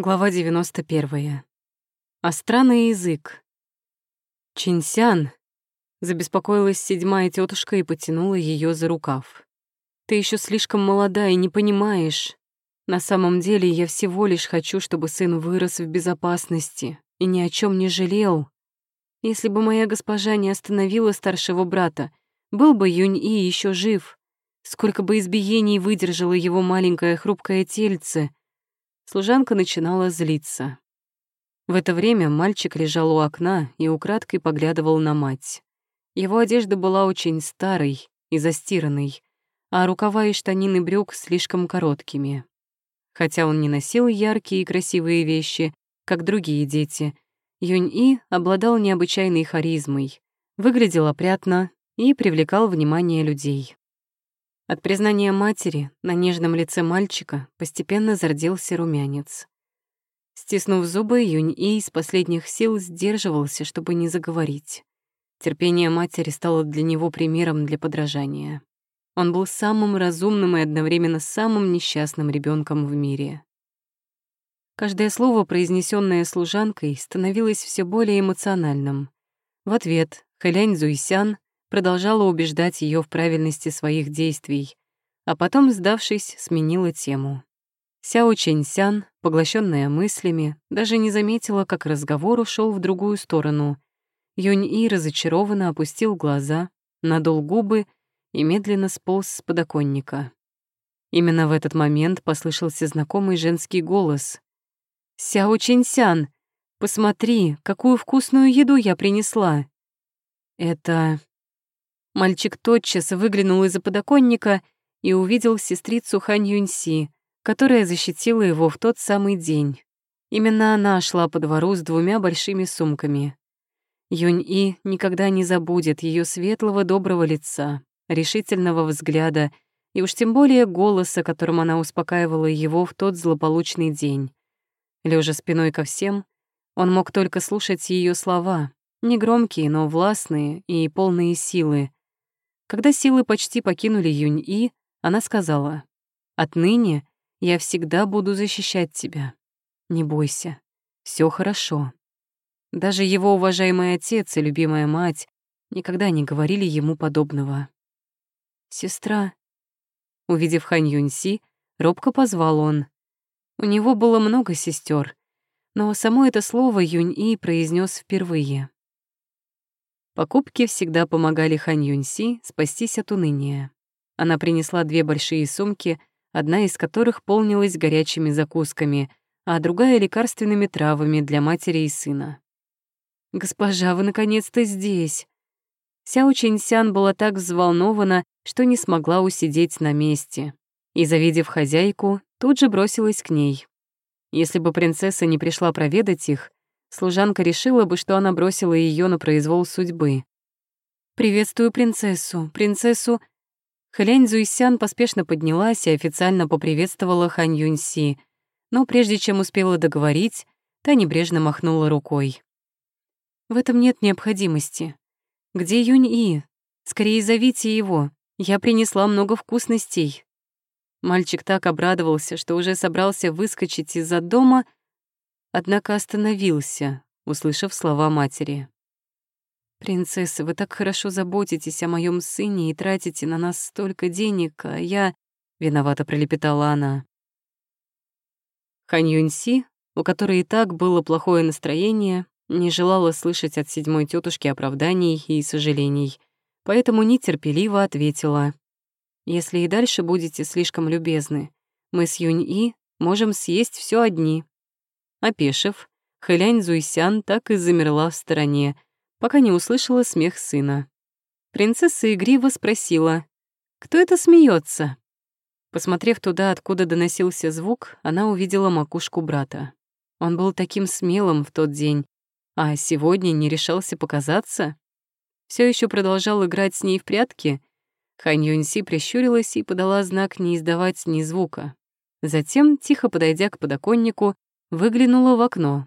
Глава 91. А странный язык. Чинсян. Забеспокоилась седьмая тетушка и потянула ее за рукав. Ты еще слишком молода и не понимаешь. На самом деле я всего лишь хочу, чтобы сын вырос в безопасности и ни о чем не жалел. Если бы моя госпожа не остановила старшего брата, был бы Юнь-И еще жив. Сколько бы избиений выдержало его маленькое хрупкое тельце — Служанка начинала злиться. В это время мальчик лежал у окна и украдкой поглядывал на мать. Его одежда была очень старой и застиранной, а рукава и штанины брюк слишком короткими. Хотя он не носил яркие и красивые вещи, как другие дети, Юнь-И обладал необычайной харизмой, выглядел опрятно и привлекал внимание людей. От признания матери на нежном лице мальчика постепенно зарделся румянец. Стиснув зубы, Юнь-И из последних сил сдерживался, чтобы не заговорить. Терпение матери стало для него примером для подражания. Он был самым разумным и одновременно самым несчастным ребенком в мире. Каждое слово, произнесенное служанкой, становилось все более эмоциональным. В ответ Хэлянь Зуйсян продолжала убеждать ее в правильности своих действий, а потом, сдавшись, сменила тему. Сяо Чэньсян, поглощенная мыслями, даже не заметила, как разговор ушел в другую сторону. Юнь-И разочарованно опустил глаза, надул губы и медленно сполз с подоконника. Именно в этот момент послышался знакомый женский голос. «Сяо Чэньсян, посмотри, какую вкусную еду я принесла!» «Это Мальчик тотчас выглянул из-за подоконника и увидел сестрицу Хань Юньси, которая защитила его в тот самый день. Именно она шла по двору с двумя большими сумками. Юнь-И никогда не забудет ее светлого доброго лица, решительного взгляда и уж тем более голоса, которым она успокаивала его в тот злополучный день. Лежа спиной ко всем, он мог только слушать ее слова, негромкие, но властные и полные силы, когда силы почти покинули Юнь-И, она сказала, «Отныне я всегда буду защищать тебя. Не бойся, все хорошо». Даже его уважаемый отец и любимая мать никогда не говорили ему подобного. «Сестра», увидев Хань Юньси, робко позвал он. У него было много сестер, но само это слово Юнь-И произнес впервые. Покупки всегда помогали Хань Юньси спастись от уныния. Она принесла две большие сумки, одна из которых полнилась горячими закусками, а другая — лекарственными травами для матери и сына. «Госпожа, вы наконец-то здесь!» Сяо Чинсян была так взволнована, что не смогла усидеть на месте, и, завидев хозяйку, тут же бросилась к ней. Если бы принцесса не пришла проведать их, Служанка решила бы, что она бросила ее на произвол судьбы. «Приветствую принцессу, принцессу...» Хэлянь Зуйсян поспешно поднялась и официально поприветствовала Хань Юньси, но прежде чем успела договорить, та небрежно махнула рукой. «В этом нет необходимости. Где Юнь-И? Скорее зовите его. Я принесла много вкусностей». Мальчик так обрадовался, что уже собрался выскочить из-за дома, однако остановился, услышав слова матери. «Принцесса, вы так хорошо заботитесь о моем сыне и тратите на нас столько денег, а я...» — виновато пролепетала она. Хань Юньси, у которой и так было плохое настроение, не желала слышать от седьмой тетушки оправданий и сожалений, поэтому нетерпеливо ответила. «Если и дальше будете слишком любезны, мы с Юнь-И можем съесть все одни, Опешив, Хэлянь Зуйсян так и замерла в стороне, пока не услышала смех сына. Принцесса игриво спросила, «Кто это смеется? Посмотрев туда, откуда доносился звук, она увидела макушку брата. Он был таким смелым в тот день, а сегодня не решался показаться. Все еще продолжал играть с ней в прятки. Хань Юньси прищурилась и подала знак не издавать ни звука. Затем, тихо подойдя к подоконнику, выглянула в окно.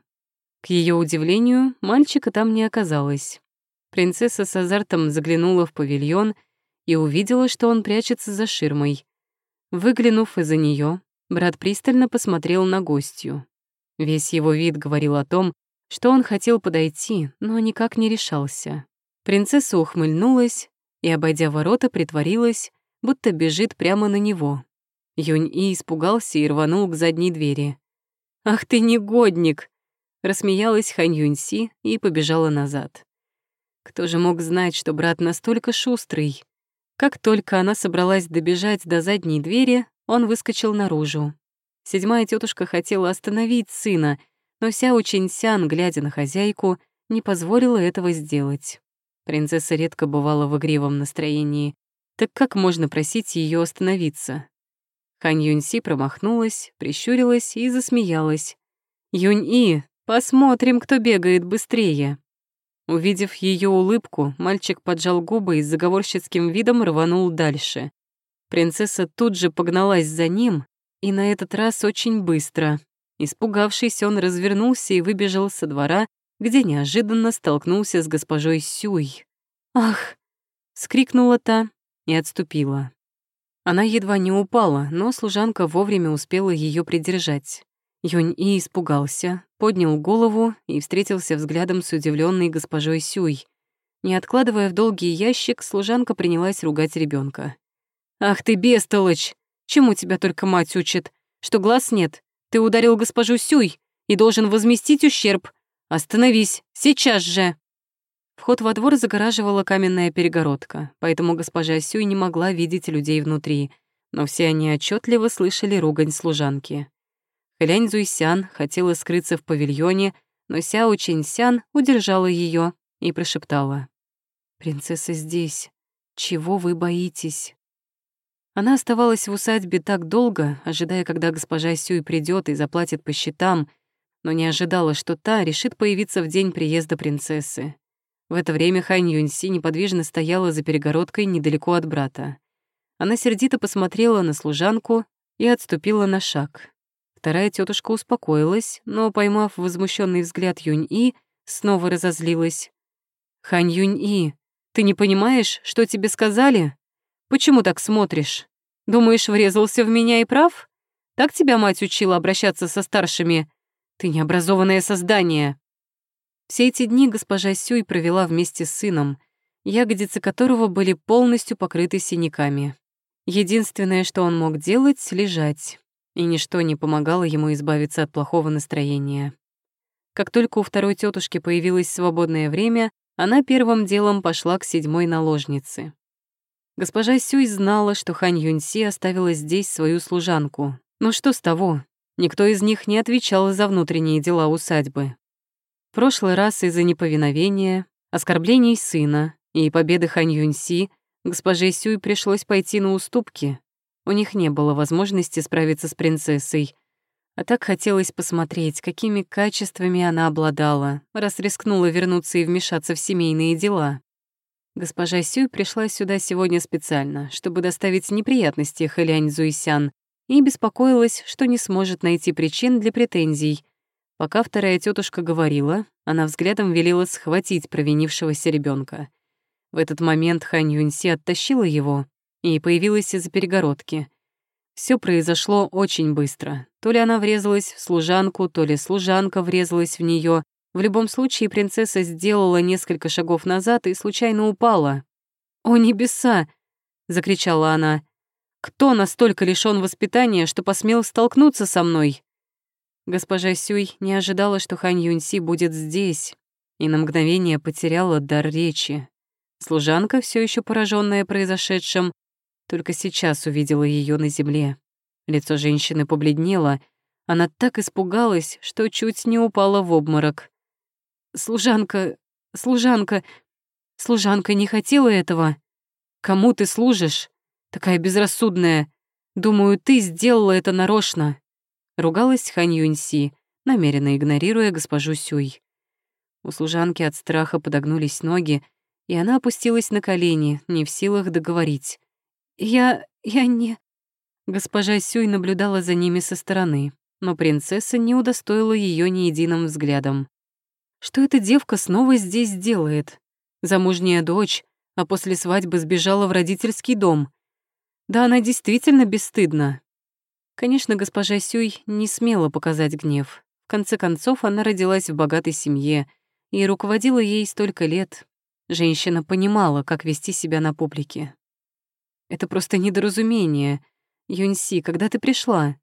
К ее удивлению, мальчика там не оказалось. Принцесса с азартом заглянула в павильон и увидела, что он прячется за ширмой. Выглянув из-за нее, брат пристально посмотрел на гостью. Весь его вид говорил о том, что он хотел подойти, но никак не решался. Принцесса ухмыльнулась и, обойдя ворота, притворилась, будто бежит прямо на него. Юнь-И испугался и рванул к задней двери. «Ах ты негодник!» Рассмеялась Хань Юньси и побежала назад. Кто же мог знать, что брат настолько шустрый? Как только она собралась добежать до задней двери, он выскочил наружу. Седьмая тетушка хотела остановить сына, но Сяо Чинсян, глядя на хозяйку, не позволила этого сделать. Принцесса редко бывала в игривом настроении, так как можно просить ее остановиться? Хань Юньси промахнулась, прищурилась и засмеялась. «Юнь-И, посмотрим, кто бегает быстрее!» Увидев ее улыбку, мальчик поджал губы и с заговорщицким видом рванул дальше. Принцесса тут же погналась за ним, и на этот раз очень быстро. Испугавшись, он развернулся и выбежал со двора, где неожиданно столкнулся с госпожой Сюй. «Ах!» — скрикнула та и отступила. Она едва не упала, но служанка вовремя успела ее придержать. Юнь-И испугался, поднял голову и встретился взглядом с удивленной госпожой Сюй. Не откладывая в долгий ящик, служанка принялась ругать ребенка. «Ах ты, бестолочь! Чему тебя только мать учит? Что глаз нет? Ты ударил госпожу Сюй и должен возместить ущерб. Остановись, сейчас же!» Вход во двор загораживала каменная перегородка, поэтому госпожа Сюй не могла видеть людей внутри, но все они отчетливо слышали ругань служанки. Лянь Зуйсян хотела скрыться в павильоне, но Сяо Чинсян удержала ее и прошептала. «Принцесса здесь. Чего вы боитесь?» Она оставалась в усадьбе так долго, ожидая, когда госпожа Сюй придет и заплатит по счетам, но не ожидала, что та решит появиться в день приезда принцессы. В это время Хань Юньси неподвижно стояла за перегородкой недалеко от брата. Она сердито посмотрела на служанку и отступила на шаг. Вторая тетушка успокоилась, но, поймав возмущенный взгляд Юнь-И, снова разозлилась. «Хань Юнь-И, ты не понимаешь, что тебе сказали? Почему так смотришь? Думаешь, врезался в меня и прав? Так тебя мать учила обращаться со старшими? Ты необразованное создание!» Все эти дни госпожа Сюй провела вместе с сыном, ягодицы которого были полностью покрыты синяками. Единственное, что он мог делать — лежать и ничто не помогало ему избавиться от плохого настроения. Как только у второй тетушки появилось свободное время, она первым делом пошла к седьмой наложнице. Госпожа Сюй знала, что Хань Юньси оставила здесь свою служанку. Но что с того? Никто из них не отвечал за внутренние дела усадьбы. В прошлый раз из-за неповиновения, оскорблений сына и победы Хань Юньси госпоже Сюй пришлось пойти на уступки, у них не было возможности справиться с принцессой. А так хотелось посмотреть, какими качествами она обладала, раз рискнула вернуться и вмешаться в семейные дела. Госпожа Сюй пришла сюда сегодня специально, чтобы доставить неприятности Хэлянь Зуйсян, и беспокоилась, что не сможет найти причин для претензий. Пока вторая тетушка говорила, она взглядом велела схватить провинившегося ребенка. В этот момент Хань Юньси оттащила его, и появилась из-за перегородки. Все произошло очень быстро. То ли она врезалась в служанку, то ли служанка врезалась в нее. В любом случае принцесса сделала несколько шагов назад и случайно упала. «О, небеса!» — закричала она. «Кто настолько лишён воспитания, что посмел столкнуться со мной?» Госпожа Сюй не ожидала, что Хань Юньси будет здесь, и на мгновение потеряла дар речи. Служанка, все еще пораженная произошедшим, только сейчас увидела ее на земле. Лицо женщины побледнело. Она так испугалась, что чуть не упала в обморок. «Служанка, служанка, служанка не хотела этого. Кому ты служишь? Такая безрассудная. Думаю, ты сделала это нарочно». Ругалась Хань Юньси, намеренно игнорируя госпожу Сюй. У служанки от страха подогнулись ноги, и она опустилась на колени, не в силах договорить. «Я... я не...» Госпожа Сюй наблюдала за ними со стороны, но принцесса не удостоила ее ни единым взглядом. Что эта девка снова здесь делает? Замужняя дочь, а после свадьбы сбежала в родительский дом. Да она действительно бесстыдна. Конечно, госпожа Сюй не смела показать гнев. В конце концов, она родилась в богатой семье и руководила ей столько лет. Женщина понимала, как вести себя на публике. Это просто недоразумение. Юньси, когда ты пришла?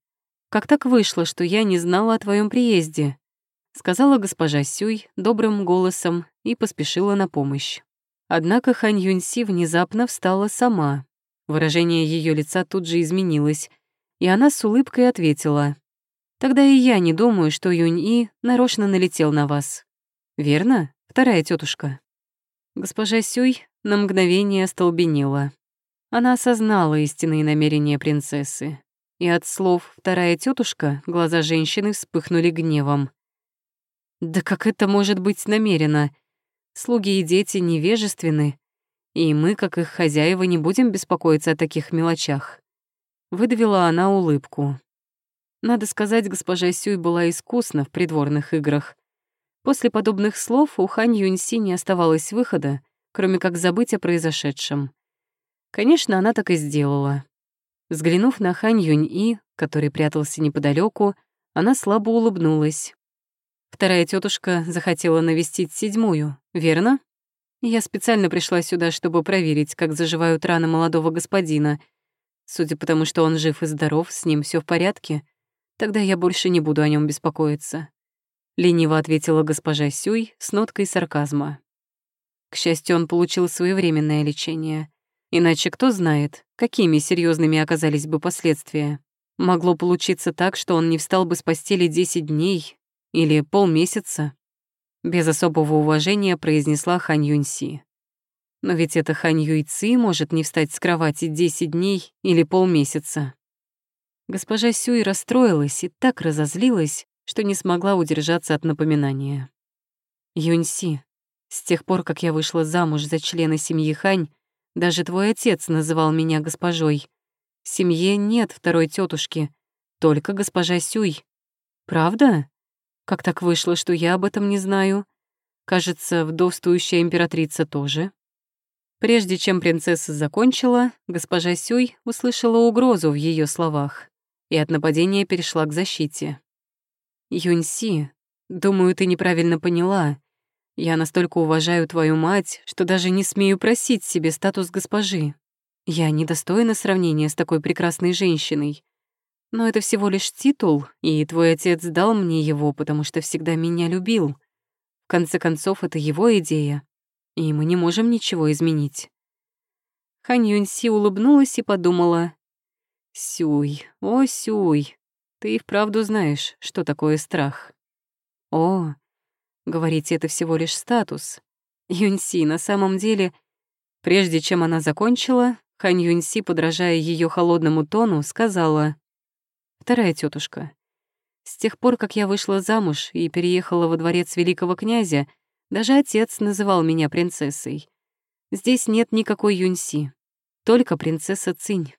Как так вышло, что я не знала о твоем приезде? Сказала госпожа Сюй добрым голосом и поспешила на помощь. Однако Хань Юньси внезапно встала сама. Выражение ее лица тут же изменилось, и она с улыбкой ответила. «Тогда и я не думаю, что Юнь-И нарочно налетел на вас. Верно, вторая тетушка. Госпожа Сюй на мгновение остолбенела. Она осознала истинные намерения принцессы, и от слов «вторая тетушка» глаза женщины вспыхнули гневом. «Да как это может быть намерено? Слуги и дети невежественны, и мы, как их хозяева, не будем беспокоиться о таких мелочах. Выдавила она улыбку. Надо сказать, госпожа Сюй была искусна в придворных играх. После подобных слов у Хань Юньси не оставалось выхода, кроме как забыть о произошедшем. Конечно, она так и сделала. Взглянув на Хань Юнь-И, который прятался неподалеку, она слабо улыбнулась. Вторая тетушка захотела навестить седьмую, верно? Я специально пришла сюда, чтобы проверить, как заживают раны молодого господина. Судя по тому, что он жив и здоров, с ним все в порядке, тогда я больше не буду о нем беспокоиться. Лениво ответила госпожа Сюй с ноткой сарказма. К счастью, он получил своевременное лечение. Иначе кто знает, какими серьезными оказались бы последствия. Могло получиться так, что он не встал бы с постели 10 дней или полмесяца, без особого уважения произнесла Хань Юньси. Но ведь это Хань Юйци может не встать с кровати 10 дней или полмесяца. Госпожа Сюй расстроилась и так разозлилась, что не смогла удержаться от напоминания. Юньси, с тех пор, как я вышла замуж за члена семьи Хань, даже твой отец называл меня госпожой. В семье нет второй тетушки, только госпожа Сюй. Правда? Как так вышло, что я об этом не знаю? Кажется, вдовствующая императрица тоже. Прежде чем принцесса закончила, госпожа Сюй услышала угрозу в ее словах и от нападения перешла к защите. «Юньси, думаю, ты неправильно поняла. Я настолько уважаю твою мать, что даже не смею просить себе статус госпожи. Я недостойна сравнения с такой прекрасной женщиной. Но это всего лишь титул, и твой отец дал мне его, потому что всегда меня любил. В конце концов, это его идея, и мы не можем ничего изменить». Хань Юньси улыбнулась и подумала. «Сюй, о, Сюй, ты и вправду знаешь, что такое страх». «О, говорите, это всего лишь статус. Юньси, на самом деле...» Прежде чем она закончила, Хань Юньси, подражая ее холодному тону, сказала вторая тетушка. С тех пор, как я вышла замуж и переехала во дворец великого князя, даже отец называл меня принцессой. Здесь нет никакой Юньси, только принцесса Цинь.